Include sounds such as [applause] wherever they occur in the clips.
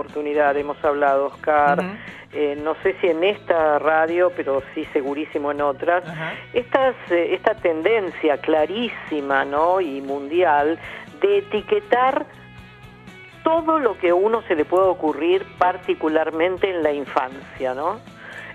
oportunidad hemos hablado, Oscar. Eh, no sé si en esta radio, pero sí segurísimo en otras, Estas, eh, esta tendencia clarísima ¿no? y mundial de etiquetar todo lo que a uno se le puede ocurrir, particularmente en la infancia, ¿no?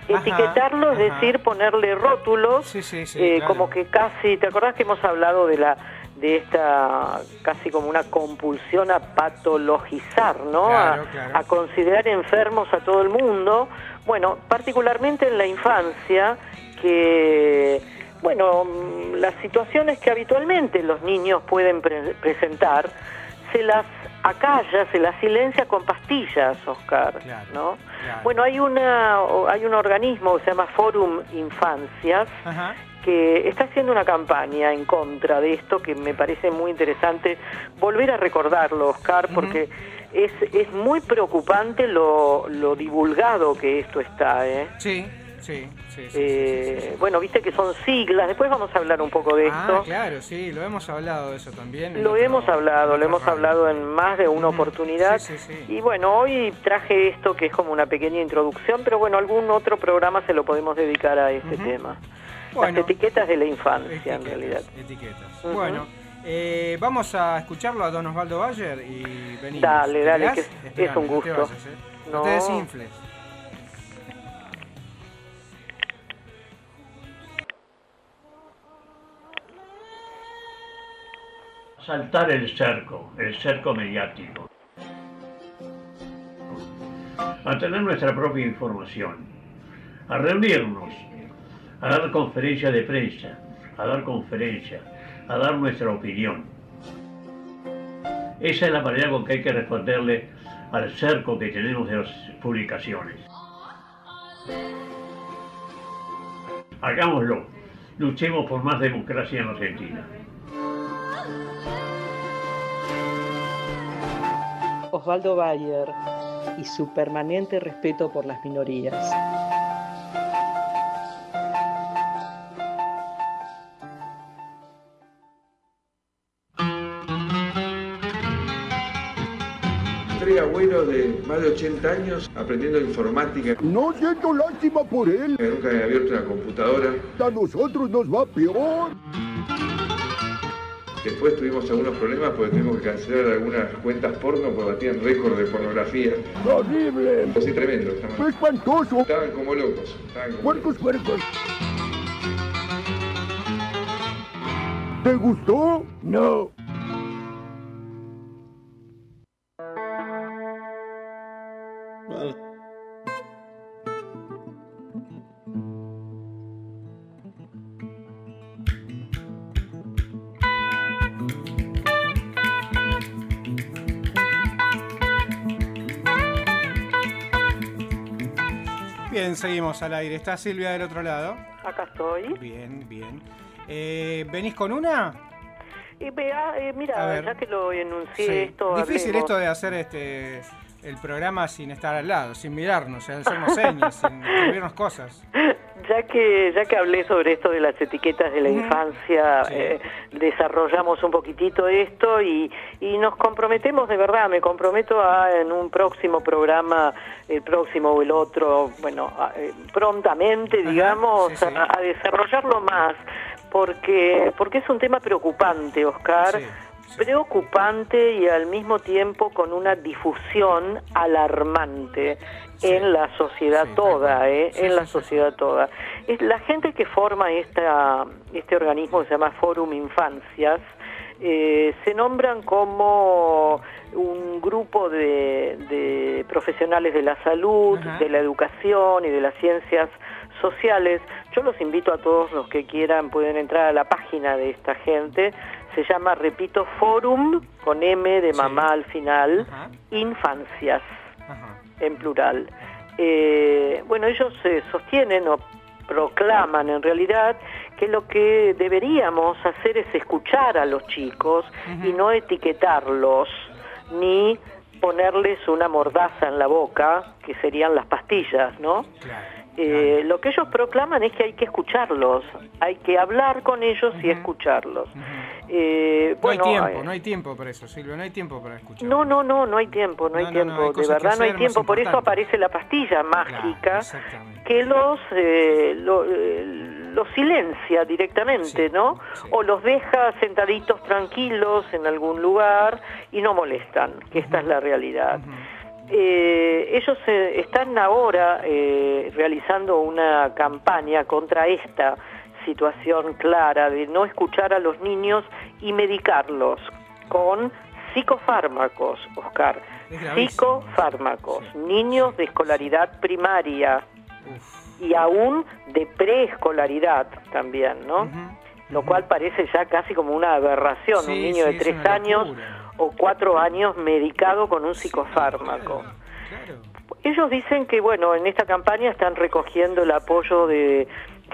Etiquetarlo es decir, ponerle rótulos, eh, como que casi, ¿te acordás que hemos hablado de la de esta casi como una compulsión a patologizar, ¿no? a, considerar enfermos a todo el mundo. Bueno, particularmente en la infancia, que, bueno, las situaciones que habitualmente los niños pueden presentar, se las acalla, se las silencia con pastillas, Oscar, ¿no? Bueno, hay una hay un organismo que se llama Forum Infancias que está haciendo una campaña en contra de esto que me parece muy interesante volver a recordarlo, Oscar, porque es, es muy preocupante lo, lo divulgado que esto está. ¿eh? Sí. Sí, sí, eh, Bueno, viste que son siglas, después vamos a hablar un poco de ah, esto. claro, sí, lo hemos hablado de eso también. Lo hemos hablado, lo hemos hablado en más de una oportunidad. Y bueno, hoy traje esto que es como una pequeña introducción, pero bueno, algún otro programa se lo podemos dedicar a este tema. Las etiquetas de la infancia, en realidad. Etiquetas. Bueno. Eh, vamos a escucharlo a Don Osvaldo Bayer y venimos. Dale, dale, que es, un gusto. ¿eh? No, te desinfles. Saltar el cerco, el cerco mediático. A tener nuestra propia información. A reunirnos a dar conferencia de prensa, a dar conferencia, a dar nuestra opinión. Esa es la manera con que hay que responderle al cerco que tenemos de las publicaciones. Hagámoslo, luchemos por más democracia en Argentina. Osvaldo Bayer y su permanente respeto por las minorías. abuelo de más de 80 años aprendiendo informática. No siento lástima por él. nunca he abierto una computadora. A nosotros nos va peor. Después tuvimos algunos problemas porque tuvimos que cancelar algunas cuentas porno porque batían récord de pornografía. ¡Horrible! Sí, tremendo. ¡Fue espantoso! Estaban como locos. puercos, puercos. ¿Te gustó? No. Bien, seguimos al aire. ¿Está Silvia del otro lado? Acá estoy. Bien, bien. Eh, ¿Venís con una? Eh, eh mira, ya que lo enuncié esto... Difícil esto de hacer este el programa sin estar al lado, sin mirarnos, sin hacernos señas, sin escribirnos cosas. [laughs] Ya que, ya que hablé sobre esto de las etiquetas de la infancia, eh, desarrollamos un poquitito esto y, y nos comprometemos de verdad, me comprometo a en un próximo programa, el próximo o el otro, bueno, eh, prontamente, digamos, A, desarrollarlo más, porque, porque es un tema preocupante, Oscar preocupante y al mismo tiempo con una difusión alarmante en la sociedad toda, ¿eh? en la sociedad toda. Es la gente que forma esta, este organismo que se llama Forum Infancias, eh, se nombran como un grupo de, profesionales de la salud, de la educación y de las ciencias sociales. Yo los invito a todos los que quieran, pueden entrar a la página de esta gente, se llama, repito, Forum, con M de mamá al final, Infancias, en plural. Eh, bueno, ellos se sostienen o proclaman en realidad que lo que deberíamos hacer es escuchar a los chicos y no etiquetarlos ni ponerles una mordaza en la boca, que serían las pastillas, ¿no? Eh, lo que ellos proclaman es que hay que escucharlos, hay que hablar con ellos y escucharlos. Eh, No hay tiempo, eh, no hay tiempo para eso, Silvia, no hay tiempo para escuchar. no, no, no, no hay tiempo, no, hay no, tiempo, hay de verdad no hay tiempo, por eso aparece la pastilla mágica que los, eh, lo- eh, los silencia directamente, Sí, ¿no? sí. O los deja sentaditos tranquilos en algún lugar y no molestan, que esta es la realidad. Eh, ellos eh, están ahora eh, realizando una campaña contra esta situación clara de no escuchar a los niños y medicarlos con psicofármacos, Oscar. Psicofármacos, niños de escolaridad primaria Uf. y aún de preescolaridad también, ¿no? Lo cual parece ya casi como una aberración, Sí, un niño sí, de es tres años locura. O cuatro años medicado con un psicofármaco. Ellos dicen que, bueno, en esta campaña están recogiendo el apoyo de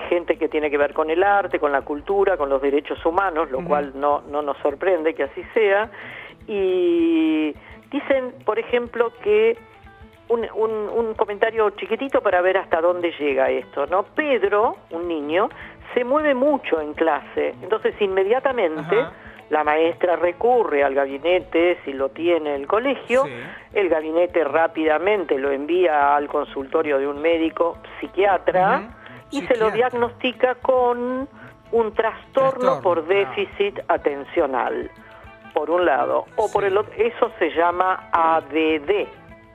gente que tiene que ver con el arte, con la cultura, con los derechos humanos, lo cual no, no nos sorprende que así sea. Y dicen, por ejemplo, que un, un- un comentario chiquitito para ver hasta dónde llega esto, ¿no? Pedro, un niño, se mueve mucho en clase, entonces inmediatamente Ajá. La maestra recurre al gabinete, si lo tiene el colegio, Sí. el gabinete rápidamente lo envía al consultorio de un médico psiquiatra y se lo diagnostica con un trastorno, Trastorno, por ah. déficit atencional, por un lado, o por el otro, eso se llama ADD,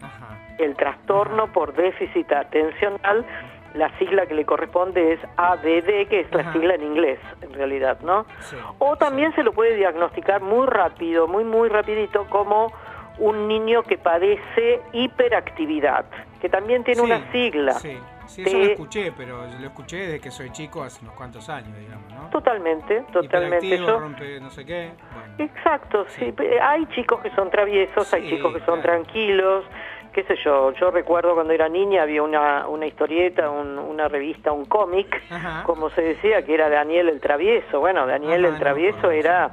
Ajá. el trastorno por déficit atencional, la sigla que le corresponde es ADD, que es la Ajá. sigla en inglés, en realidad, ¿no? Sí, O también se lo puede diagnosticar muy rápido, muy, muy rapidito, como un niño que padece hiperactividad, que también tiene Sí, una sigla. Sí, sí, eso lo escuché, pero lo escuché desde que soy chico hace unos cuantos años, digamos, ¿no? Totalmente, totalmente. Yo- rompe no sé qué. Bueno. Exacto, sí. Hay chicos que son traviesos, hay chicos que son claro. tranquilos, qué sé yo. Yo recuerdo cuando era niña había una, una historieta, un- una revista, un cómic, como se decía, que era Daniel el Travieso. Bueno, Daniel Ajá, el Travieso era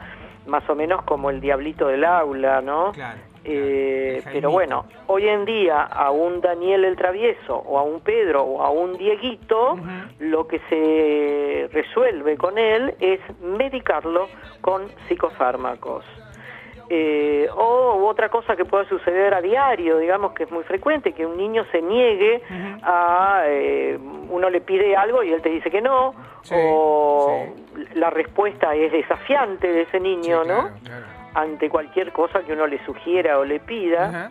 más o menos como el diablito del aula, ¿no? Claro. Eh, claro, pero bueno, hoy en día a un Daniel el Travieso o a un Pedro o a un Dieguito, lo que se resuelve con él es medicarlo con psicofármacos. Eh, o otra cosa que puede suceder a diario, digamos que es muy frecuente, que un niño se niegue a, eh, uno le pide algo y él te dice que no, Sí, o la respuesta es desafiante de ese niño, Sí, ¿no? claro, claro. ante cualquier cosa que uno le sugiera o le pida.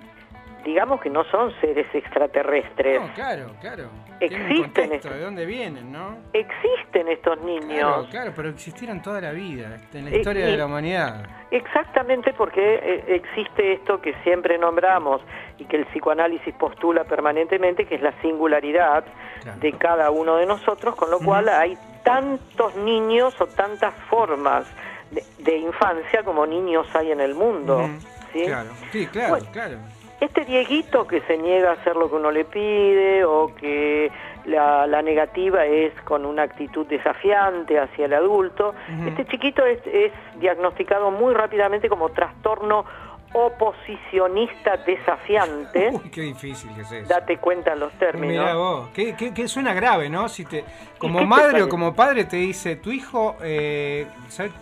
Digamos que no son seres extraterrestres. No, claro, claro. Existen estos- de dónde vienen, ¿no? Existen estos niños, claro, pero existieron toda la vida, en la Eh, historia de la humanidad. exactamente porque eh, existe esto que siempre nombramos y que el psicoanálisis postula permanentemente, que es la singularidad Claro. de cada uno de nosotros, con lo cual hay tantos niños o tantas formas de, de infancia como niños hay en el mundo. ¿sí? Claro, sí, claro, Bueno, claro. Este Dieguito que se niega a hacer lo que uno le pide o que la, la negativa es con una actitud desafiante hacia el adulto, este chiquito es, es diagnosticado muy rápidamente como trastorno oposicionista desafiante. [laughs] Uy, qué difícil que es eso. Date cuenta en los términos. vos, que, que- que suena grave, ¿no? Si te, como te [laughs] madre o como padre te dice, tu hijo eh,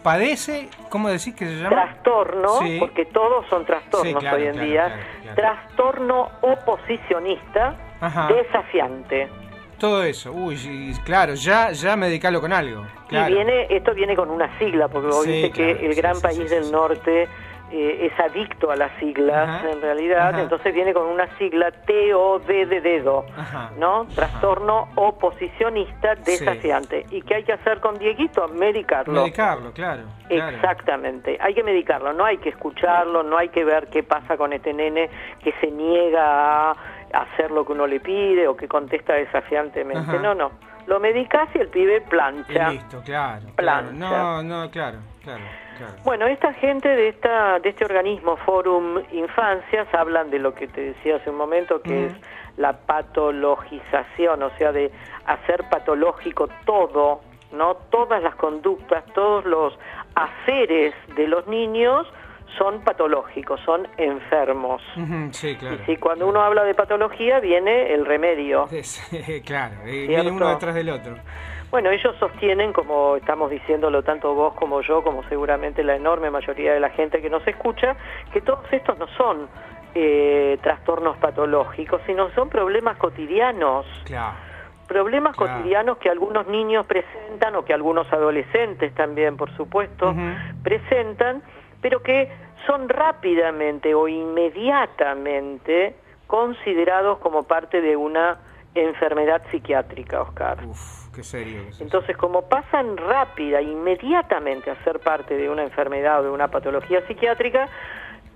padece, ¿cómo decís que se llama? Trastorno, Sí. porque todos son trastornos Sí, claro, hoy en claro, día. claro. Trastorno oposicionista Ajá. desafiante. Todo eso, uy, y claro, ya, ya medicalo con algo. Claro. Y viene, esto viene con una sigla, porque vos Sí, viste claro, que el gran sí, país sí, del norte eh, es adicto a las siglas, Ajá, en realidad, ajá. entonces viene con una sigla T-O-D de dedo, Ajá, ¿no? Trastorno oposicionista Sí. desafiante. ¿Y qué hay que hacer con Dieguito? Medicarlo. Medicarlo, claro. claro. Exactamente, hay que medicarlo, no hay que escucharlo, no hay que ver qué pasa con este nene que se niega a hacer lo que uno le pide o que contesta desafiantemente. No, no, lo medicás y el pibe Y plancha. listo, claro. claro. Plancha. No, no, claro, claro, claro. Bueno, esta gente de esta de este organismo Forum Infancias hablan de lo que te decía hace un momento, que es la patologización, o sea, de hacer patológico todo, ¿no? Todas las conductas, todos los haceres de los niños son patológicos, son enfermos. Sí, claro. Y si cuando uno habla de patología viene el remedio. Es- [laughs] claro, Cierto. viene uno detrás del otro. Bueno, ellos sostienen, como estamos diciéndolo tanto vos como yo, como seguramente la enorme mayoría de la gente que nos escucha, que todos estos no son eh, trastornos patológicos, sino son problemas cotidianos. Claro. Problemas Claro. cotidianos que algunos niños presentan o que algunos adolescentes también, por supuesto, presentan, pero que son rápidamente o inmediatamente considerados como parte de una enfermedad psiquiátrica, Oscar. Uf, qué serio. que. Entonces, como pasan rápida, inmediatamente a ser parte de una enfermedad o de una patología psiquiátrica,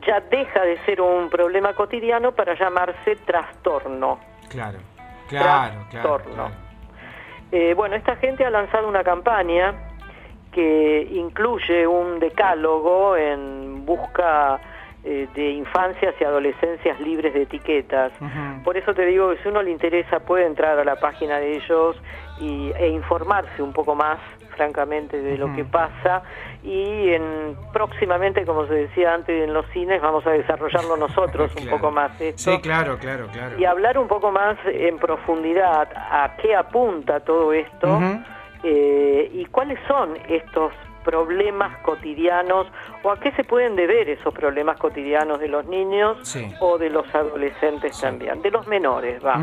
ya deja de ser un problema cotidiano para llamarse trastorno. Claro, claro, claro. Trastorno. claro. Eh, bueno, esta gente ha lanzado una campaña que incluye un decálogo en busca eh, de infancias y adolescencias libres de etiquetas. Por eso te digo que si uno le interesa puede entrar a la página de ellos y, e informarse un poco más, francamente, de lo que pasa. Y en, próximamente, como se decía antes, en los cines vamos a desarrollarlo nosotros [laughs] un poco más esto Sí, claro, claro, claro. y hablar un poco más en profundidad a qué apunta todo esto eh, y cuáles son estos problemas cotidianos o a qué se pueden deber esos problemas cotidianos de los niños Sí. o de los adolescentes también, de los menores, va,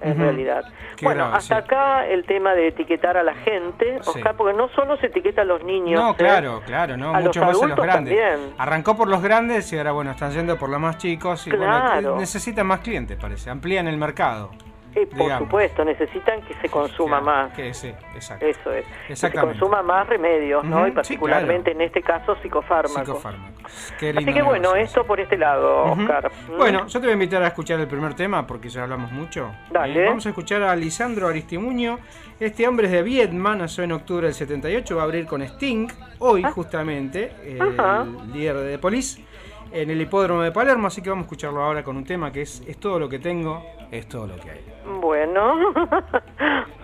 en realidad. Qué bueno, grave, hasta sí. acá el tema de etiquetar a la gente. Oscar, porque no solo se etiqueta a los niños. No, ¿eh? claro, claro, no, A los mucho más a los grandes. también. Arrancó por los grandes y ahora, bueno, están yendo por los más chicos y Claro. bueno, necesitan más clientes, parece, amplían el mercado. Eh, por digamos. supuesto, necesitan que se consuma Claro, más. Que sí, exacto. Eso es. Que se consuma más remedios, ¿no? Y sí, particularmente en este caso psicofármacos. Psicofármacos. Qué Así que bueno, esto por este lado. Oscar. Bueno, yo te voy a invitar a escuchar el primer tema porque ya hablamos mucho. Dale. Eh, vamos a escuchar a Lisandro Aristimuño. Este hombre es de Vietnam, nació en octubre del 78, va a abrir con Sting, hoy Ah. justamente, el líder de The Police, en el hipódromo de Palermo, así que vamos a escucharlo ahora con un tema que es Es todo lo que tengo, es todo lo que hay. Bueno. [laughs]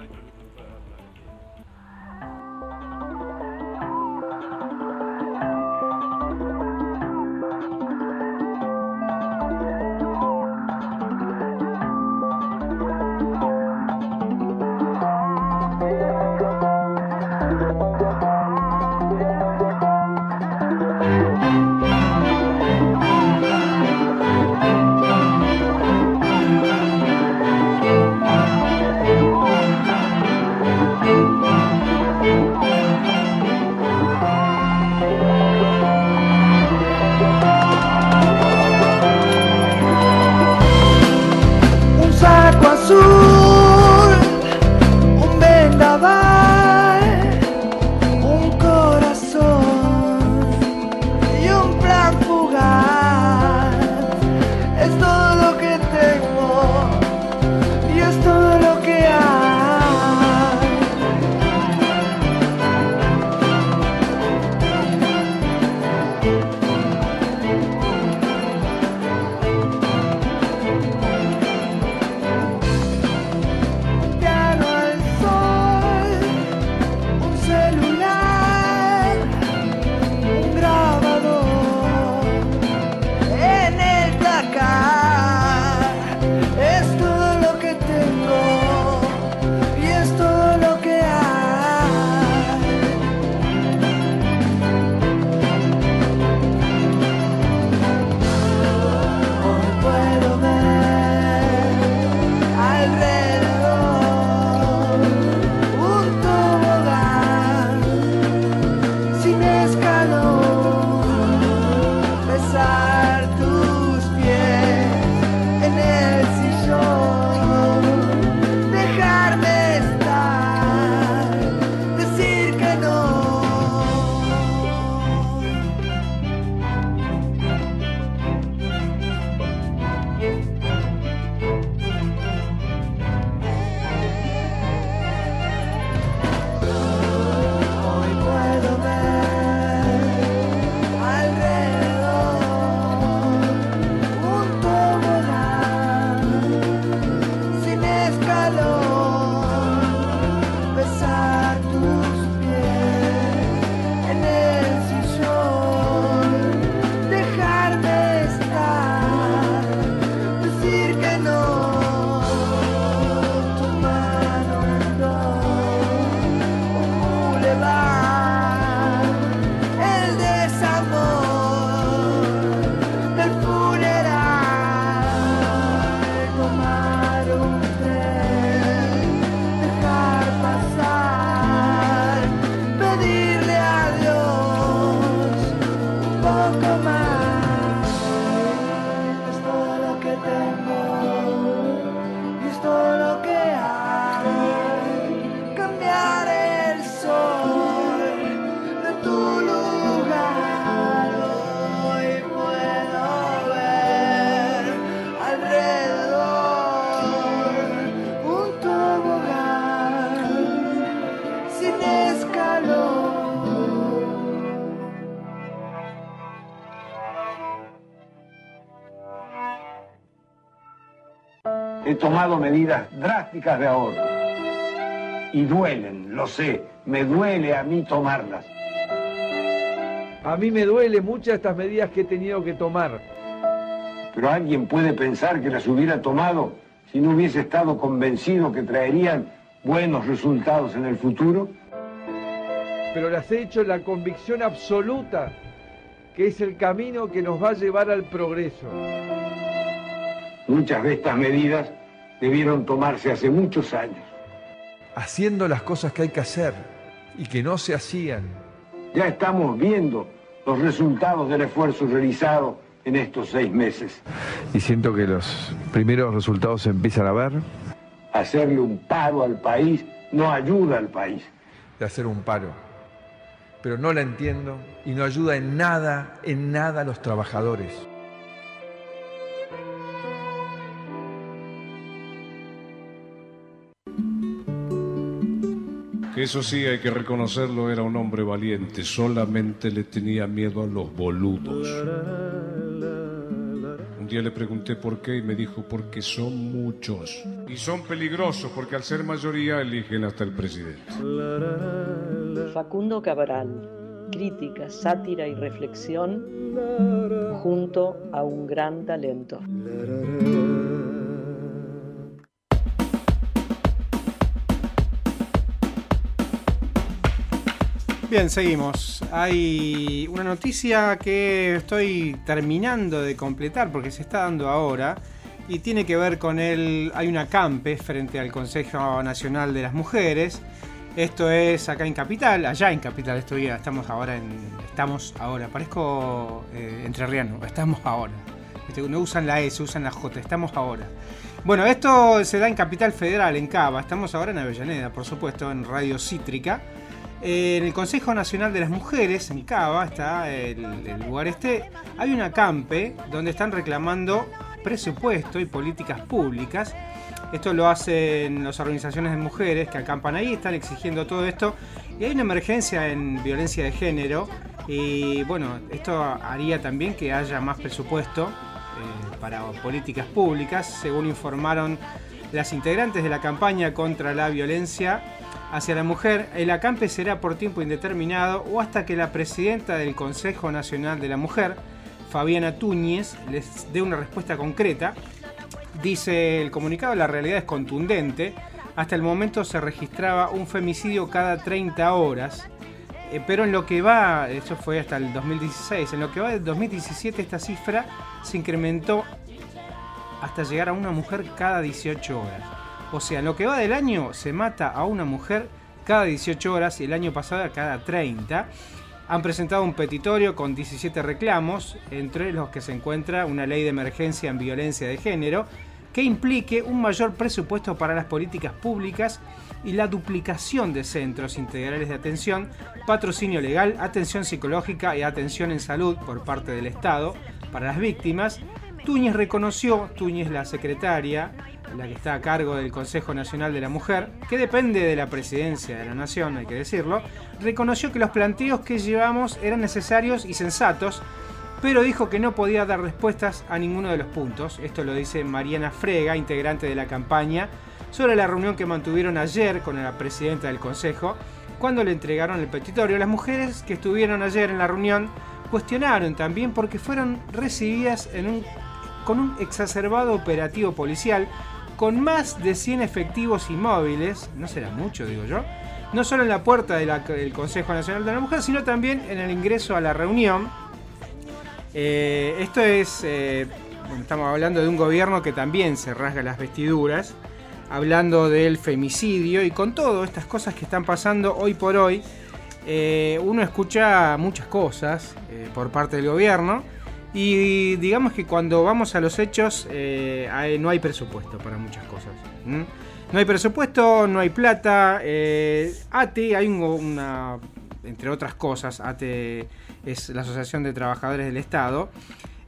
tomado medidas drásticas de ahorro. Y duelen, lo sé, me duele a mí tomarlas. A mí me duele muchas estas medidas que he tenido que tomar. Pero alguien puede pensar que las hubiera tomado si no hubiese estado convencido que traerían buenos resultados en el futuro. Pero las he hecho en la convicción absoluta que es el camino que nos va a llevar al progreso. Muchas de estas medidas debieron tomarse hace muchos años. Haciendo las cosas que hay que hacer y que no se hacían. Ya estamos viendo los resultados del esfuerzo realizado en estos seis meses. Y siento que los primeros resultados se empiezan a ver. Hacerle un paro al país no ayuda al país. De hacer un paro. Pero no la entiendo y no ayuda en nada, en nada a los trabajadores. Que eso sí hay que reconocerlo, era un hombre valiente, solamente le tenía miedo a los boludos. Un día le pregunté por qué y me dijo porque son muchos. Y son peligrosos porque al ser mayoría eligen hasta el presidente. Facundo Cabral, crítica, sátira y reflexión junto a un gran talento. Bien, seguimos. Hay una noticia que estoy terminando de completar porque se está dando ahora y tiene que ver con el. Hay una campe frente al Consejo Nacional de las Mujeres. Esto es acá en Capital, allá en Capital estoy, estamos ahora en. Estamos ahora, parezco eh, entrerriano, estamos ahora. No usan la S, usan la J, estamos ahora. Bueno, esto se da en Capital Federal, en Cava. Estamos ahora en Avellaneda, por supuesto, en Radio Cítrica. Eh, En el Consejo Nacional de las Mujeres, en Cava, está el, lugar este, hay una campe donde están reclamando presupuesto y políticas públicas. Esto lo hacen las organizaciones de mujeres que acampan ahí, están exigiendo todo esto. Y hay una emergencia en violencia de género. Y bueno, esto haría también que haya más presupuesto eh, para políticas públicas, según informaron las integrantes de la campaña contra la violencia hacia la mujer, el acampe será por tiempo indeterminado o hasta que la presidenta del Consejo Nacional de la Mujer, Fabiana Túñez, les dé una respuesta concreta. Dice el comunicado, la realidad es contundente. Hasta el momento se registraba un femicidio cada 30 horas. Eh, pero en lo que va, eso fue hasta el 2016, en lo que va del 2017 esta cifra se incrementó hasta llegar a una mujer cada 18 horas. O sea, lo que va del año se mata a una mujer cada 18 horas y el año pasado cada 30. Han presentado un petitorio con 17 reclamos, entre los que se encuentra una ley de emergencia en violencia de género, que implique un mayor presupuesto para las políticas públicas y la duplicación de centros integrales de atención, patrocinio legal, atención psicológica y atención en salud por parte del Estado para las víctimas. Túñez reconoció, Túñez la secretaria, la que está a cargo del Consejo Nacional de la Mujer, que depende de la presidencia de la Nación, hay que decirlo, reconoció que los planteos que llevamos eran necesarios y sensatos, pero dijo que no podía dar respuestas a ninguno de los puntos. Esto lo dice Mariana Frega, integrante de la campaña, sobre la reunión que mantuvieron ayer con la presidenta del Consejo, cuando le entregaron el petitorio. Las mujeres que estuvieron ayer en la reunión cuestionaron también porque fueron recibidas con un exacerbado operativo policial con más de 100 efectivos inmóviles, no será mucho digo yo, no solo en la puerta del Consejo Nacional de la Mujer, sino también en el ingreso a la reunión. Eh, esto es, eh, estamos hablando de un gobierno que también se rasga las vestiduras, hablando del femicidio y con todas estas cosas que están pasando hoy por hoy, eh, uno escucha muchas cosas por parte del gobierno y digamos que cuando vamos a los hechos eh, no hay presupuesto para muchas cosas. No hay presupuesto, no hay plata. eh, ATE, hay un- una, entre otras cosas, ATE es la Asociación de Trabajadores del Estado,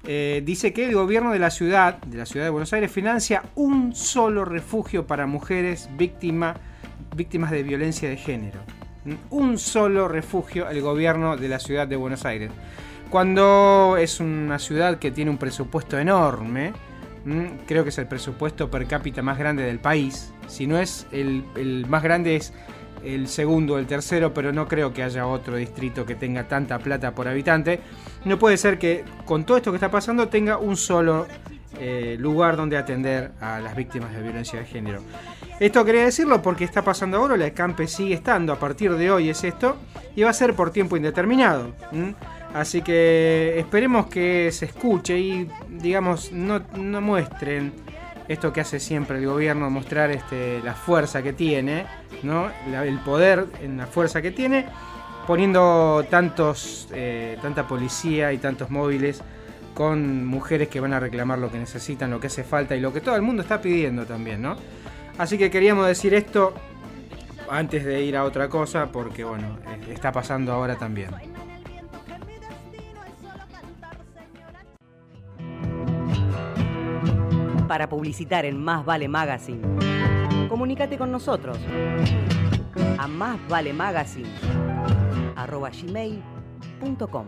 eh, dice que el gobierno de la ciudad, de la ciudad de Buenos Aires, financia un solo refugio para mujeres víctima- víctimas de violencia de género. Un solo refugio el gobierno de la ciudad de Buenos Aires. Cuando es una ciudad que tiene un presupuesto enorme Creo que es el presupuesto per cápita más grande del país. Si no es el, más grande es el segundo, el tercero, pero no creo que haya otro distrito que tenga tanta plata por habitante. No puede ser que con todo esto que está pasando tenga un solo eh, lugar donde atender a las víctimas de violencia de género. Esto quería decirlo porque está pasando ahora, la CAMPE sigue estando, a partir de hoy es esto, y va a ser por tiempo indeterminado. Así que esperemos que se escuche y, digamos, no, no muestren esto que hace siempre el gobierno, mostrar este, la fuerza que tiene, ¿no? El poder en la fuerza que tiene, poniendo tantos, eh, tanta policía y tantos móviles con mujeres que van a reclamar lo que necesitan, lo que hace falta y lo que todo el mundo está pidiendo también, ¿no? Así que queríamos decir esto antes de ir a otra cosa, porque bueno, eh, está pasando ahora también. Para publicitar en Más Vale Magazine, comunícate con nosotros a másvalemagazine arroba gmail.com.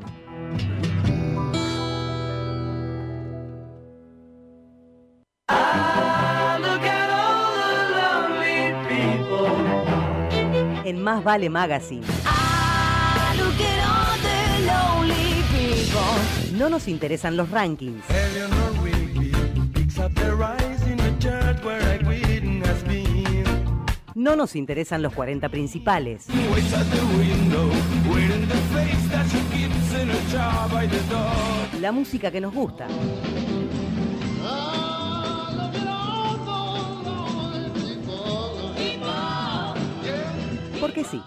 En Más Vale Magazine. No nos interesan los rankings. No nos interesan los 40 principales. La música que nos gusta. Porque sí.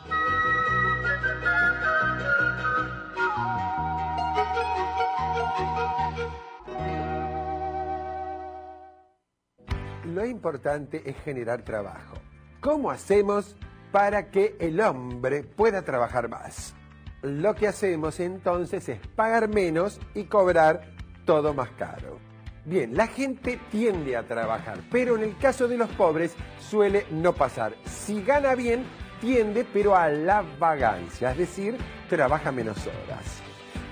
Lo importante es generar trabajo. ¿Cómo hacemos para que el hombre pueda trabajar más? Lo que hacemos entonces es pagar menos y cobrar todo más caro. Bien, la gente tiende a trabajar, pero en el caso de los pobres suele no pasar. Si gana bien, tiende pero a la vagancia, es decir, trabaja menos horas.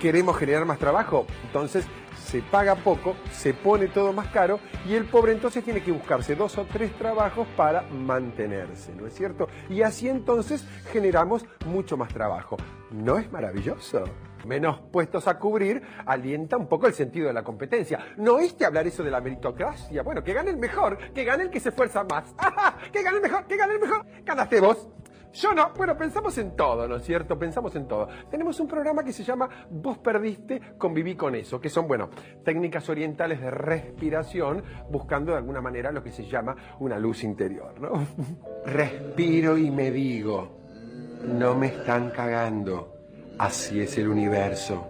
¿Queremos generar más trabajo? Entonces se paga poco, se pone todo más caro y el pobre entonces tiene que buscarse dos o tres trabajos para mantenerse, ¿no es cierto? Y así entonces generamos mucho más trabajo. ¿No es maravilloso? Menos puestos a cubrir alienta un poco el sentido de la competencia. ¿No oíste hablar eso de la meritocracia? Bueno, que gane el mejor, que gane el que se esfuerza más. [laughs] ¡Ajá! ¡Que gane el mejor, que gane el mejor! Ganaste vos. Yo no. Bueno, pensamos en todo, ¿no es cierto? Pensamos en todo. Tenemos un programa que se llama Vos perdiste, conviví con eso, que son, bueno, técnicas orientales de respiración, buscando de alguna manera lo que se llama una luz interior, ¿no? [laughs] Respiro y me digo, no me están cagando. Así es el universo.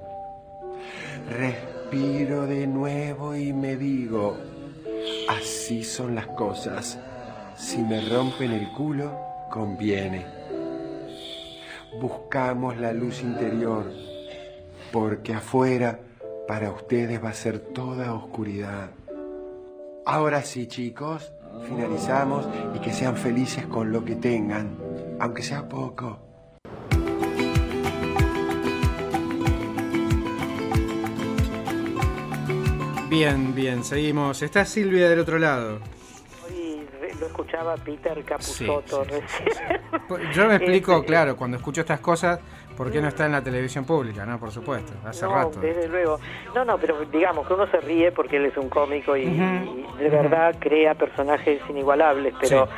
Respiro de nuevo y me digo, así son las cosas. Si me rompen el culo, conviene. Buscamos la luz interior, porque afuera para ustedes va a ser toda oscuridad. Ahora sí, chicos, finalizamos y que sean felices con lo que tengan, aunque sea poco. Bien, bien, seguimos. Está Silvia del otro lado. Lo escuchaba Peter Capusotto Sí, recién. Yo me [laughs] explico, Este, claro, cuando escucho estas cosas, por qué no está en la televisión pública, ¿no? Por supuesto, hace no, rato. desde luego. No, no, pero digamos que uno se ríe porque él es un cómico y, de verdad crea personajes inigualables, pero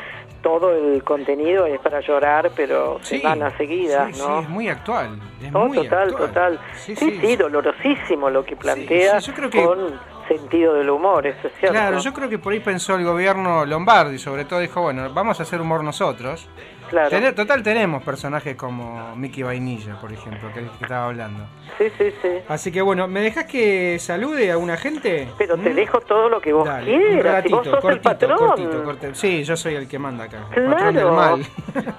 todo el contenido es para llorar, pero Sí, semanas seguidas, sí, ¿no? sí, es muy actual. Es No, muy total, actual. total. Sí, Sí, sí, sí. dolorosísimo lo que plantea yo creo que- con sentido del humor, eso es cierto. Claro, yo creo que por ahí pensó el gobierno Lombardi, sobre todo dijo, bueno, vamos a hacer humor nosotros. Claro. Tener- total tenemos personajes como Mickey Vainilla, por ejemplo, que, que estaba hablando. Sí, sí, sí. Así que bueno, ¿me dejas que salude a una gente? Pero te dejo todo lo que vos Dale, un quieras, ratito, si vos sos el cortito, patrón. cortito, corte- Sí, yo soy el que manda acá. El patrón del mal.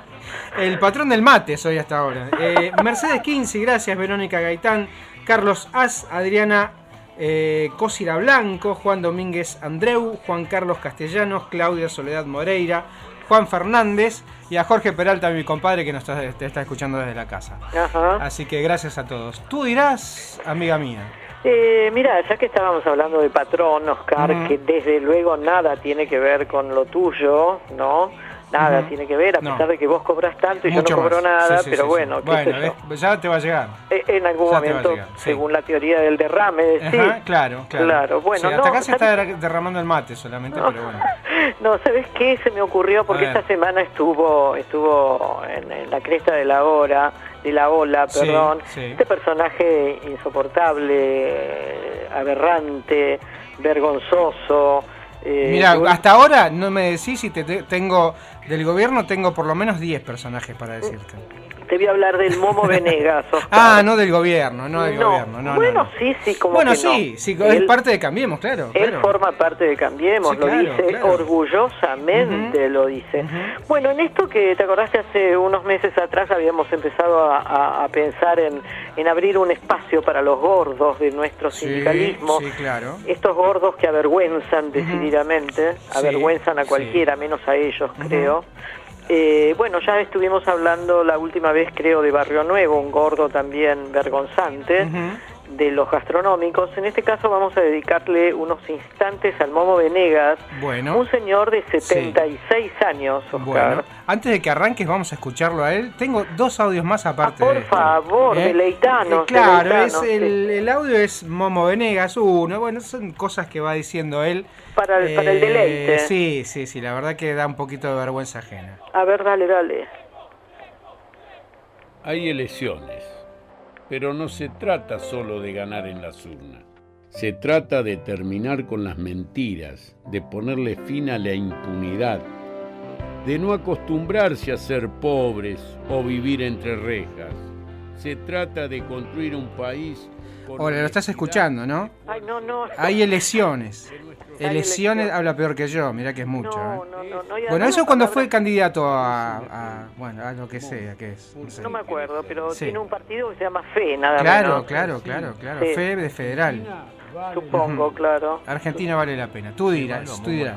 [laughs] el patrón del mate soy hasta ahora. Eh, Mercedes 15, gracias. Verónica Gaitán, Carlos As, Adriana eh, Cosira Blanco, Juan Domínguez Andreu, Juan Carlos Castellanos, Claudia Soledad Moreira, Juan Fernández y a Jorge Peralta, mi compadre, que nos está, te está escuchando desde la casa. Ajá. Así que gracias a todos. Tú dirás, amiga mía. Eh, mira, ya que estábamos hablando de patrón, Oscar, que desde luego nada tiene que ver con lo tuyo, ¿no? Nada tiene que ver, a No. pesar de que vos cobras tanto y Mucho yo no cobro más. nada, Sí, sí, pero sí, bueno, qué Bueno, ya te va a llegar. Eh, En algún Ya momento, llegar, según la teoría del derrame. Ajá, claro, claro. Claro, bueno, hasta no, acá se está der- derramando el mate solamente, No. pero bueno. [laughs] No, ¿sabes qué? Se me ocurrió porque esta semana estuvo estuvo en, en la cresta de la hora, de la ola, perdón, este personaje insoportable, aberrante, vergonzoso. eh, Mira, hasta ahora no me decís si te, te- tengo del gobierno tengo por lo menos 10 personajes para decirte. Te voy a hablar del Momo [laughs] Venegas. Oscar. Ah, no del gobierno, no del No, gobierno, no, no, bueno, no. sí, sí, como Bueno, que sí, sí, Él- es parte de Cambiemos, claro. Él claro. forma parte de Cambiemos, Sí, lo claro, dice claro. orgullosamente, lo dice. Bueno, en esto que te acordaste hace unos meses atrás habíamos empezado a, a- a pensar en, en abrir un espacio para los gordos de nuestro Sí, sindicalismo. sí, claro. Estos gordos que avergüenzan decididamente, avergüenzan a cualquiera, menos a ellos, creo. Eh, bueno, ya estuvimos hablando la última vez, creo, de Barrio Nuevo, un gordo también vergonzante, de los gastronómicos. En este caso vamos a dedicarle unos instantes al Momo Venegas, Bueno. un señor de 76 años, Oscar. Bueno, antes de que arranques vamos a escucharlo a él. Tengo dos audios más aparte Ah, por de este. favor, deleitanos, Eh, claro, deleitanos, es el, sí. el audio es Momo Venegas uno. Bueno, son cosas que va diciendo él. Para el- para el deleite. Sí, sí, sí. La verdad que da un poquito de vergüenza ajena. A ver, dale, dale. Hay elecciones, pero no se trata solo de ganar en las urnas. Se trata de terminar con las mentiras, de ponerle fin a la impunidad, de no acostumbrarse a ser pobres o vivir entre rejas. Se trata de construir un país Hola, lo estás escuchando, ¿no? Ay, no, no. Hay elecciones. [laughs] Hay Elecciones habla peor que yo, mirá que es mucho. No, ¿eh? no, no, no, y Bueno, eso cuando palabra- fue candidato a, a- bueno, a lo que sea, que es. no sé. No me acuerdo, pero Sí. tiene un partido que se llama FE, nada Claro, menos. claro, claro, claro. Sí. Fe de federal. Supongo, claro. Argentina vale la pena. Tú dirás, tú dirás.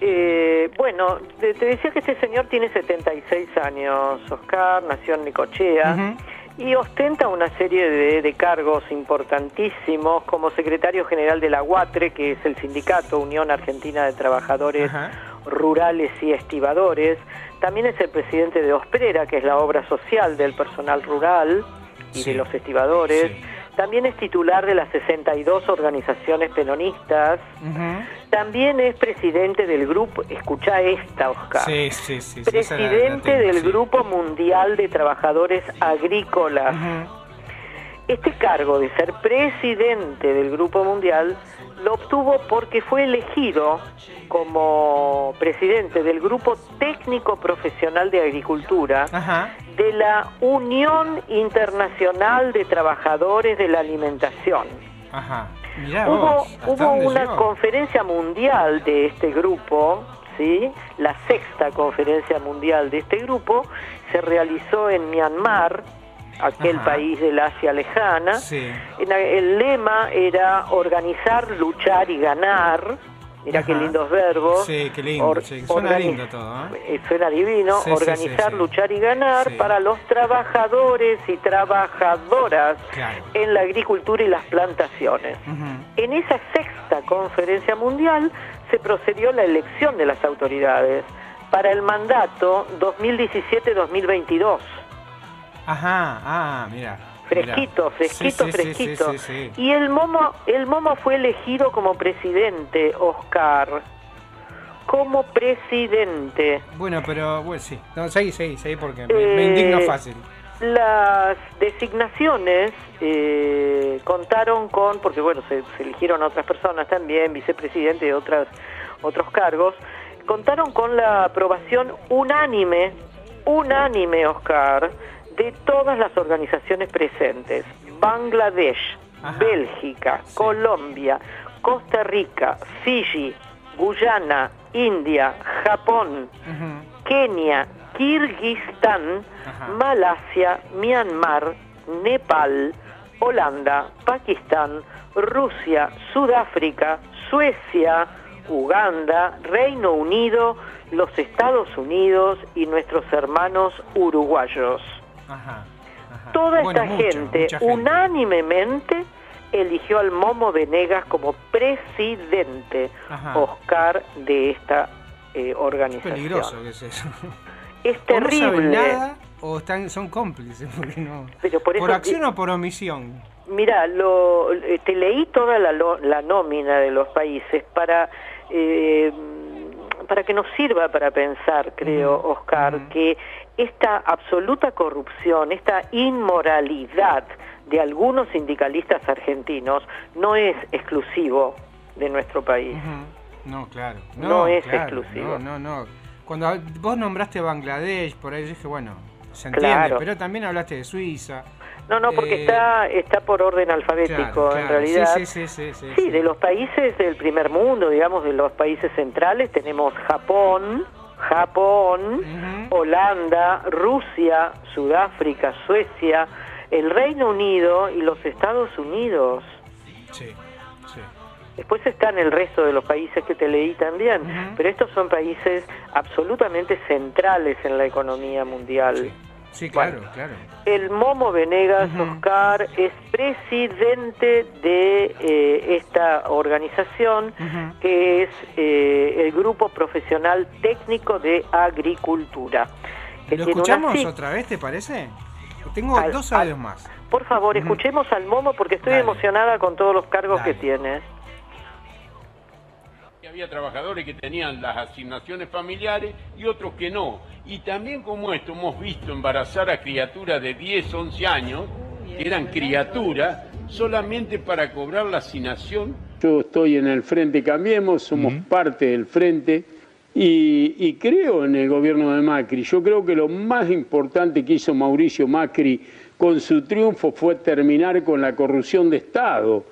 Eh, bueno, te, te decía que este señor tiene 76 años, Oscar, nació en Nicochea y ostenta una serie de, de cargos importantísimos como secretario general de la UATRE, que es el sindicato Unión Argentina de Trabajadores Rurales y Estibadores. También es el presidente de Osprera, que es la obra social del personal rural y Sí. de los estibadores. También es titular de las 62 organizaciones peronistas. También es presidente del grupo, escucha esta, Oscar. Sí, sí, sí. la- la presidente tengo, del. Grupo Mundial de Trabajadores Agrícolas. Este cargo de ser presidente del Grupo Mundial lo obtuvo porque fue elegido como presidente del Grupo Técnico Profesional de Agricultura de la Unión Internacional de Trabajadores de la Alimentación. Ajá. Mirá Hubo, vos, ¿hasta hubo dónde una conferencia mundial de este grupo, ¿sí? La sexta conferencia mundial de este grupo se realizó en Myanmar, aquel Ajá. país del Asia lejana. Sí. El lema era organizar, luchar y ganar. Mira qué lindos verbos. Sí, qué lindo. Or- sí, Suena lindo todo, ¿eh? eh, suena divino, Sí, organizar, luchar y ganar para los trabajadores y trabajadoras Claro. en la agricultura y las plantaciones. En esa sexta conferencia mundial se procedió la elección de las autoridades para el mandato 2017-2022. Ajá, ah, mira. Fresquito, fresquito, Sí, sí, sí, fresquito. sí. Y el momo, el momo fue elegido como presidente, Oscar. Como presidente. Bueno, pero bueno, sí. No, seguí, seguí, seguí porque me, me Eh, indigno fácil. Las designaciones eh, contaron con, porque bueno, se, se eligieron otras personas también, vicepresidente y otras, otros cargos, contaron con la aprobación unánime, unánime, Oscar, de todas las organizaciones presentes. Bangladesh, Bélgica, Colombia, Costa Rica, Fiji, Guyana, India, Japón, Kenia, Kirguistán, Malasia, Myanmar, Nepal, Holanda, Pakistán, Rusia, Sudáfrica, Suecia, Uganda, Reino Unido, los Estados Unidos y nuestros hermanos uruguayos. Ajá. Toda Bueno, esta mucho, gente, unánimemente eligió al Momo Venegas como presidente, Ajá. Oscar, de esta eh, Es organización. peligroso que es eso. Es O no saben terrible. nada o están, son cómplices, porque no. Pero por eso acción o por omisión? Mira, lo, eh, te leí toda la, la nómina de los países para, eh, para que nos sirva para pensar, creo, Oscar, que esta absoluta corrupción, esta inmoralidad de algunos sindicalistas argentinos no es exclusivo de nuestro país. No, claro. No es claro, exclusivo. No, no, no. Cuando vos nombraste Bangladesh, por ahí yo dije, bueno, se entiende, Claro. pero también hablaste de Suiza. No, no, porque Eh, está, está por orden alfabético, claro, en realidad. Sí, sí, sí, sí, sí, Sí, de los países del primer mundo, digamos, de los países centrales, tenemos Japón, Japón, Holanda, Rusia, Sudáfrica, Suecia, el Reino Unido y los Estados Unidos. Sí, sí. Después están el resto de los países que te leí también, pero estos son países absolutamente centrales en la economía mundial. Sí, claro, claro. El Momo Venegas Oscar es presidente de eh, esta organización que es eh, el Grupo Profesional Técnico de Agricultura. ¿Lo una escuchamos otra vez, te parece? Tengo Al- dos audios más. Por favor, escuchemos al Momo porque estoy Dale. emocionada con todos los cargos que tiene. Había trabajadores que tenían las asignaciones familiares y otros que no. Y también como esto hemos visto embarazar a criaturas de 10, 11 años, que eran criaturas, solamente para cobrar la asignación. Yo estoy en el Frente Cambiemos, somos parte del Frente y, y creo en el gobierno de Macri. Yo creo que lo más importante que hizo Mauricio Macri con su triunfo fue terminar con la corrupción de Estado.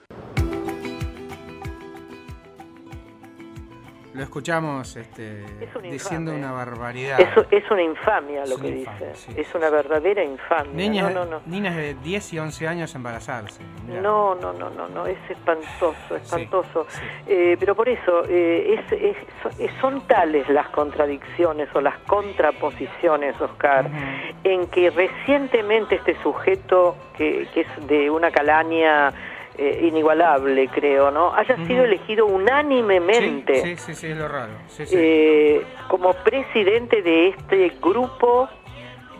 Lo escuchamos este, diciendo una barbaridad. Es, es una infamia lo que infamia, dice. Es una verdadera infamia. Niñas, No, no, no. niñas de 10 y 11 años embarazarse. mirá. No, no, no, no, no, es espantoso, espantoso. Eh, pero por eso, eh, es, eh, son tales las contradicciones o las contraposiciones, Oscar, en que recientemente este sujeto, que, que es de una calaña eh, inigualable, creo, ¿no? Haya sido elegido unánimemente Sí, sí, sí, es lo raro. Sí, sí. eh, como presidente de este grupo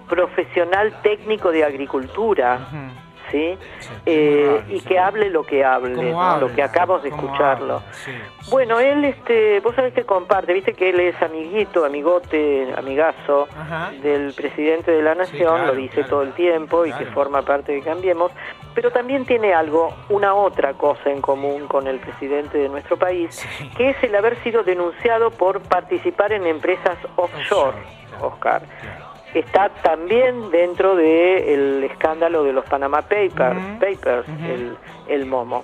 profesional técnico de agricultura, ¿sí? Eh, y que hable lo que hable, lo que acabamos de escucharlo. habla, sí. Bueno, él, este, vos sabés que comparte, viste que él es amiguito, amigote, amigazo Ajá. del presidente de la Nación, claro, lo dice todo el tiempo y que forma parte de Cambiemos, pero también tiene algo, una otra cosa en común con el presidente de nuestro país, que es el haber sido denunciado por participar en empresas offshore, Oscar. Está también dentro del escándalo de los Panama Papers, Papers el, el Momo.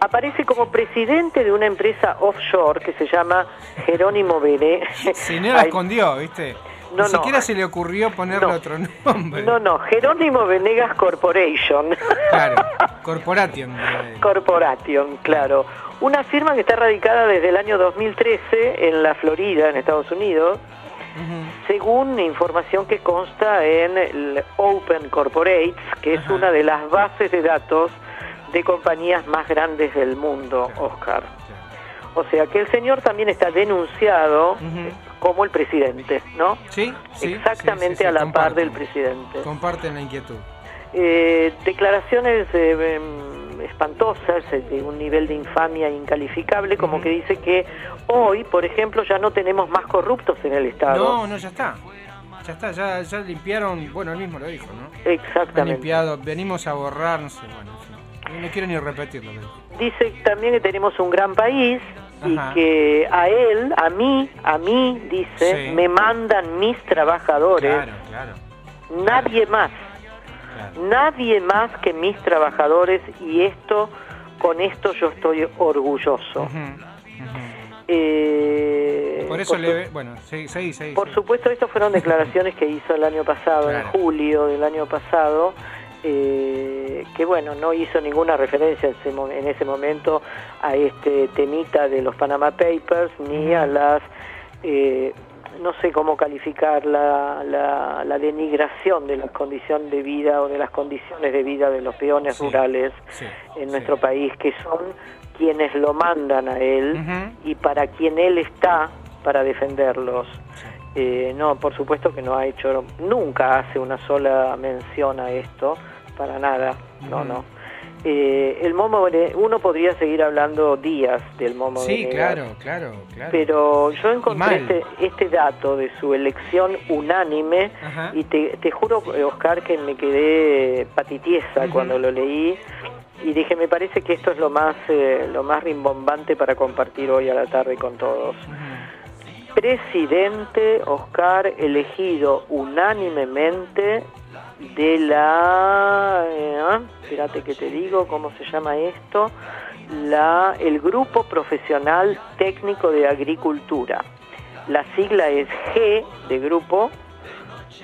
Aparece como presidente de una empresa offshore que se llama Jerónimo Bene. [laughs] Si no la escondió, ¿viste? No, Ni no. siquiera se le ocurrió ponerle otro nombre. No, no, Jerónimo Venegas Corporation. Claro, [laughs] Corporation. Corporation, claro. Una firma que está radicada desde el año 2013 en la Florida, en Estados Unidos, según información que consta en el Open Corporates, que es una de las bases de datos de compañías más grandes del mundo, Oscar. O sea que el señor también está denunciado como el presidente, ¿no? Sí, sí, Exactamente sí, sí, sí, a la par del presidente. Comparten la inquietud. Eh, declaraciones eh, espantosas, de un nivel de infamia incalificable, como que dice que hoy, por ejemplo, ya no tenemos más corruptos en el Estado. No, no, ya está. Ya está, ya, ya limpiaron, bueno, él mismo lo dijo, ¿no? Han Exactamente. limpiado, venimos a borrar, no sé, bueno. No quiero ni repetirlo. Dice también que tenemos un gran país y Ajá. que a él, a mí, a mí, dice, Sí. me mandan mis trabajadores, Claro, claro. nadie más, nadie más que mis trabajadores y esto, con esto yo estoy orgulloso. Eh, Por eso le... Bueno, seguí. Por supuesto, estas fueron declaraciones que hizo el año pasado, en julio del año pasado, eh, que bueno, no hizo ninguna referencia en ese, mo- en ese momento a este temita de los Panama Papers ni a las eh, no sé cómo calificar la, la, la denigración de la condición de vida o de las condiciones de vida de los peones Sí, rurales sí, en nuestro país, que son quienes lo mandan a él y para quien él está para defenderlos. Eh, no, por supuesto que no ha hecho, nunca hace una sola mención a esto, para nada, no, no. Eh, el Momo, uno podría seguir hablando días del Momo Sí, Venegas, claro, claro, claro. pero yo encontré este, este dato de su elección unánime Ajá. y te, te juro, Oscar, que me quedé patitiesa cuando lo leí y dije, me parece que esto es lo más, eh, lo más rimbombante para compartir hoy a la tarde con todos. Presidente Oscar elegido unánimemente de la, eh, ah, espérate que te digo cómo se llama esto, la, el Grupo Profesional Técnico de Agricultura. La sigla es G de grupo,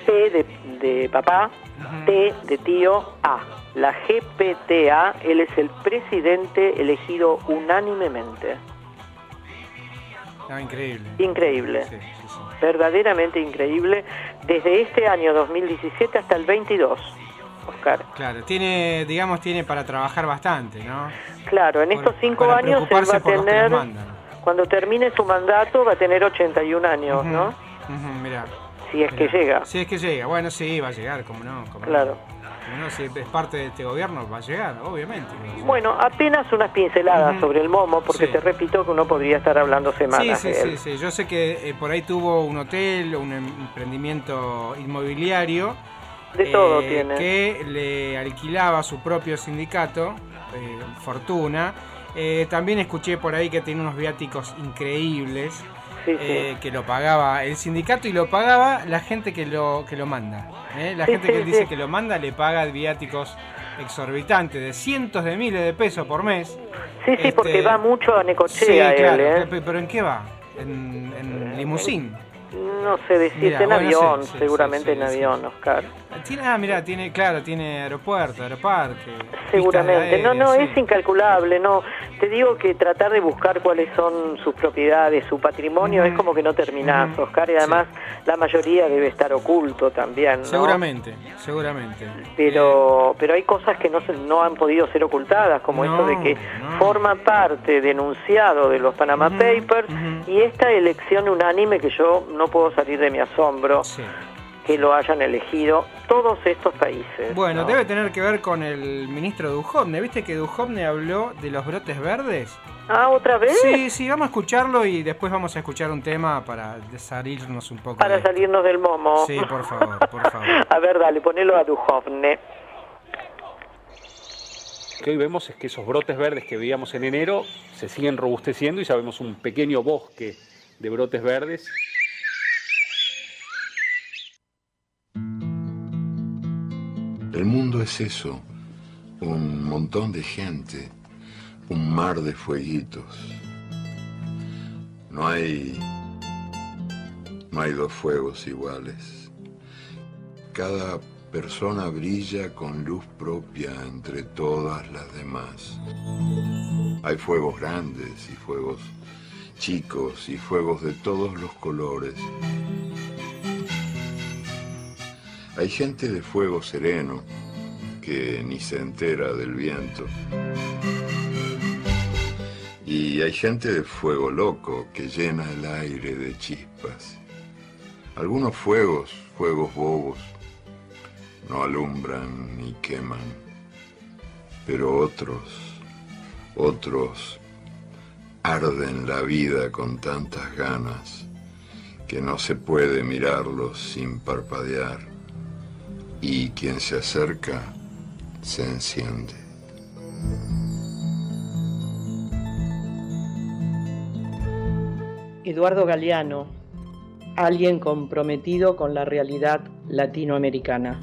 P de, de papá, T de tío, A. La GPTA, él es el presidente elegido unánimemente. No, increíble. Increíble. Sí. Verdaderamente increíble. Desde este año 2017 hasta el 22, Oscar. Claro, tiene, digamos, tiene para trabajar bastante, ¿no? Claro, en Por- estos cinco años él va a tener, cuando termine su mandato, va a tener 81 años, Ujú, ¿no? ujú, mirá. Si es que llega. Si es que llega. Bueno, sí, va a llegar, como no. Como Claro. No. No, si es parte de este gobierno, va a llegar, obviamente. Bueno, apenas unas pinceladas sobre el momo, porque Sí. te repito que uno podría estar hablando semanas sí, de sí, él. sí. Yo sé que eh, por ahí tuvo un hotel, un emprendimiento inmobiliario. De todo eh, tiene. Que le alquilaba a su propio sindicato, eh, Fortuna. Eh, también escuché por ahí que tiene unos viáticos increíbles. Sí, sí. eh, que lo pagaba el sindicato y lo pagaba la gente que lo, que lo manda. ¿eh? La Sí, gente que dice que lo manda le paga viáticos exorbitantes de cientos de miles de pesos por mes. Sí, sí, porque Este, va mucho a Necochea él, claro. ¿eh? Pe- ¿Pero en qué va? ¿En, en limusín? No sé decirte, en bueno, avión, seguramente en avión, Oscar. Tiene, ah, mira, tiene, claro, tiene aeropuerto, aeroparque. Seguramente. No, no, sí. es incalculable, no. Te digo que tratar de buscar cuáles son sus propiedades, su patrimonio, es como que no terminás, Ujú. Oscar, y además la mayoría debe estar oculto también, ¿no? Seguramente, seguramente. Pero, pero hay cosas que no, se- no han podido ser ocultadas, como No, esto de que no. forma parte denunciado de los Panama Papers y esta elección unánime que yo no puedo salir de mi asombro Sí. Que lo hayan elegido todos estos países. Bueno, ¿no? debe tener que ver con el ministro Duhovne. ¿Viste que Duhovne habló de los brotes verdes? Ah, ¿otra vez? Sí, sí, vamos a escucharlo y después vamos a escuchar un tema para salirnos un poco. Para de- salirnos del momo. Sí, por [laughs] favor, por favor. A ver, dale, ponelo a Duhovne. que hoy vemos es que esos brotes verdes que veíamos en enero se siguen robusteciendo y ya vemos un pequeño bosque de brotes verdes. El mundo es eso, un montón de gente, un mar de fueguitos. No hay no hay dos fuegos iguales. Cada persona brilla con luz propia entre todas las demás. Hay fuegos grandes y fuegos chicos y fuegos de todos los colores. Hay gente de fuego sereno que ni se entera del viento. Y hay gente de fuego loco que llena el aire de chispas. Algunos fuegos, fuegos bobos, no alumbran ni queman. Pero otros, otros arden la vida con tantas ganas que no se puede mirarlos sin parpadear y quien se acerca se enciende. Eduardo Galeano, alguien comprometido con la realidad latinoamericana.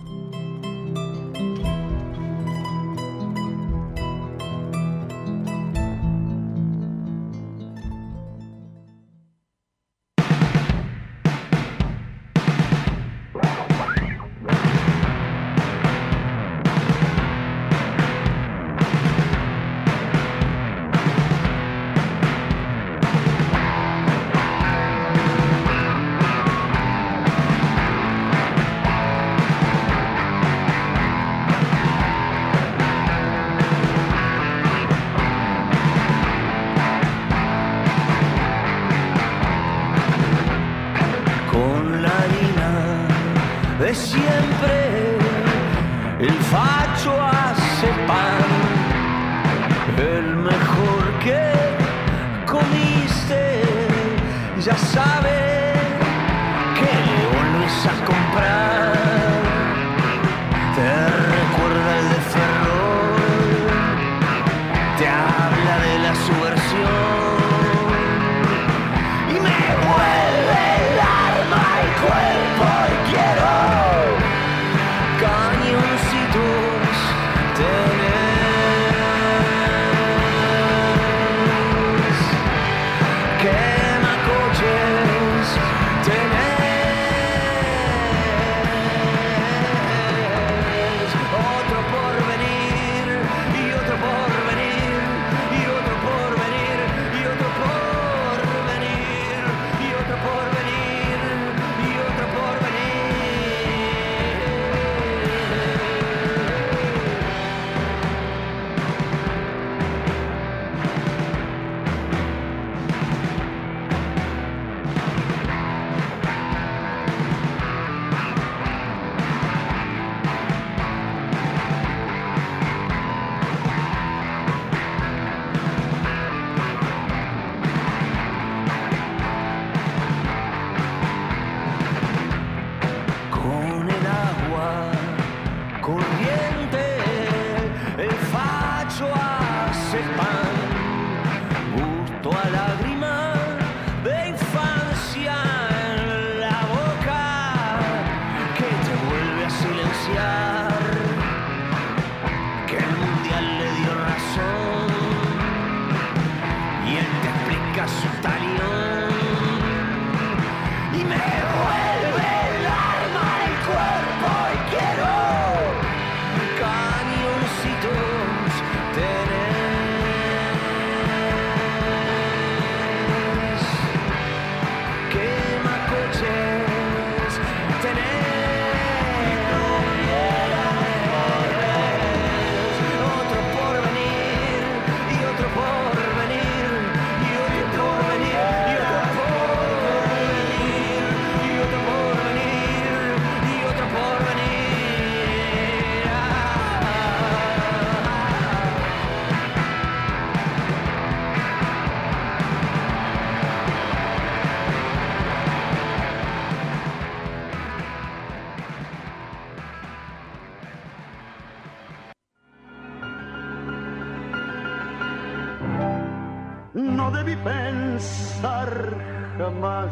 Jamás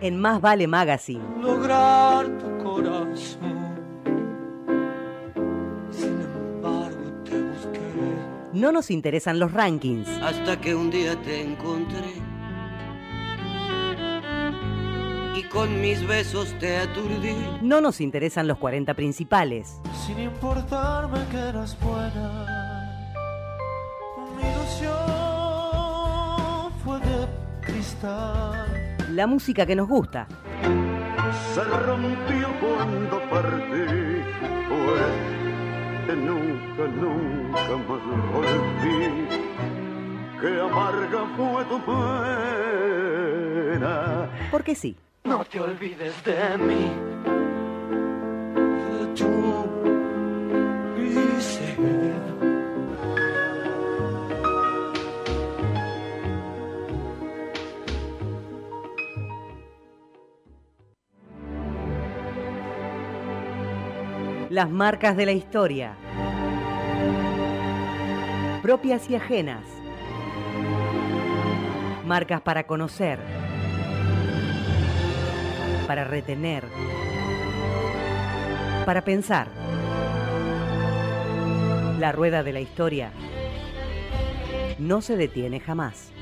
En Más Vale Magazine. lograr tu corazón sin embargo te busqué No nos interesan los rankings. hasta que un día te encontré y con mis besos te aturdí. No nos interesan los 40 principales. sin importarme que eras buena cristal La música que nos gusta. se rompió cuando partí, pues que nunca, nunca más volví. Que amarga fue tu pena. Porque sí. No te olvides de mí. Las marcas de la historia. Propias y ajenas. Marcas para conocer. Para retener. Para pensar. La rueda de la historia no se detiene jamás.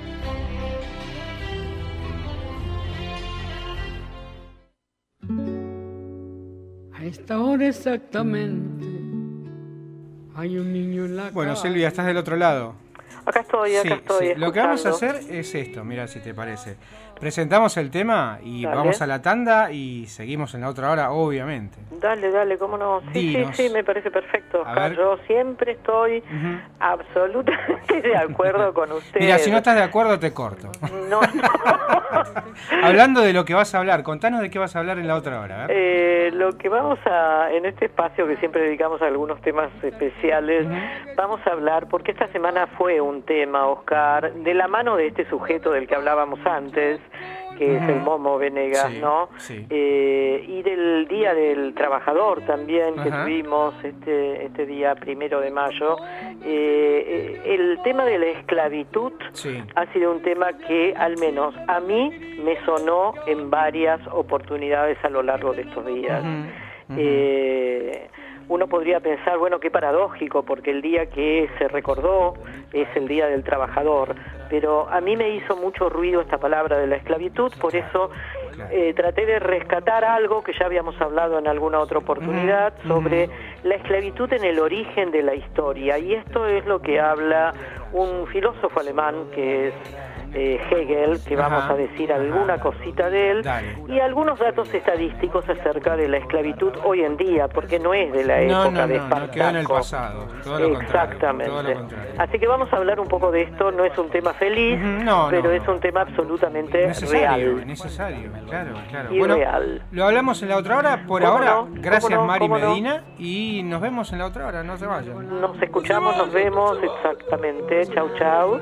Esta hora exactamente hay un niño en la Bueno, calle. Silvia, estás del otro lado. Acá estoy, acá Sí, estoy. sí. Lo que vamos a hacer es esto, mira si te parece. Presentamos el tema y Dale. vamos a la tanda y seguimos en la otra hora, obviamente. Dale, dale, cómo no. Sí, Dinos. sí, sí, me parece perfecto. Oscar. Yo siempre estoy absolutamente de acuerdo con usted. [laughs] Mira, si no estás de acuerdo te corto. No, [laughs] Hablando de lo que vas a hablar, contanos de qué vas a hablar en la otra hora. ver. Eh, lo que vamos a, en este espacio que siempre dedicamos a algunos temas especiales, vamos a hablar, porque esta semana fue un tema, Oscar, de la mano de este sujeto del que hablábamos antes, que es el Ujú. Momo Venegas, Sí, ¿no? sí. Eh, y del Día del Trabajador también, que Ajá. tuvimos este, este día primero de mayo. Eh, eh, el tema de la esclavitud Sí. ha sido un tema que al menos a mí me sonó en varias oportunidades a lo largo de estos días. Eh, uno podría pensar, bueno, qué paradójico, porque el día que se recordó es el Día del Trabajador, pero a mí me hizo mucho ruido esta palabra de la esclavitud, por eso eh, traté de rescatar algo que ya habíamos hablado en alguna otra oportunidad sobre la esclavitud en el origen de la historia, y esto es lo que habla un filósofo alemán que es eh, Hegel, que vamos a decir alguna cosita de él, Dale. y algunos datos estadísticos acerca de la esclavitud hoy en día, porque no es de la época no, de no, no, quedó en el Espartaco. pasado. Todo lo contrario. Exactamente. Todo lo contrario. Así que vamos a hablar un poco de esto. No es un tema feliz, no, pero es un tema absolutamente Necesario, real. necesario, claro, claro. Y bueno, real. lo hablamos en la otra hora. Por ¿Cómo ahora, gracias? Mari. Medina y nos vemos en la otra hora, no se vayan. Nos escuchamos, nos vemos, exactamente. Chau, chau.